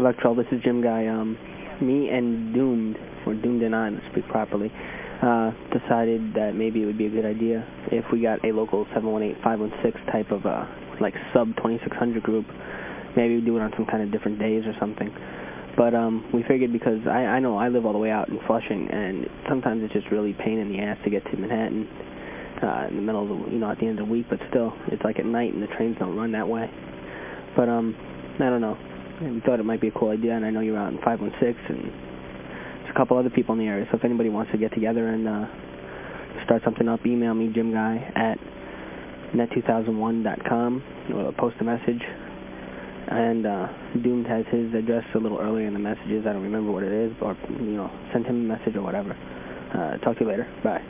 Electrol, this is Jim Guy. Um, me and Doomed, or Doomed and I, to speak properly, uh, decided that maybe it would be a good idea if we got a local 718-516 type of uh, like sub-2600 group. Maybe we do it on some kind of different days or something. But um, we figured because I, I know I live all the way out in Flushing, and sometimes it's just really pain in the ass to get to Manhattan uh, in the middle of the, you know, at the end of the week, but still, it's like at night and the trains don't run that way. But um, I don't know. We thought it might be a cool idea, and I know you're out in 516, and there's a couple other people in the area, so if anybody wants to get together and uh, start something up, email me, Jim Guy, at net2001.com, or post a message. And uh, Doomed has his address a little earlier in the messages. I don't remember what it is, or, you know, send him a message or whatever. Uh, talk to you later. Bye.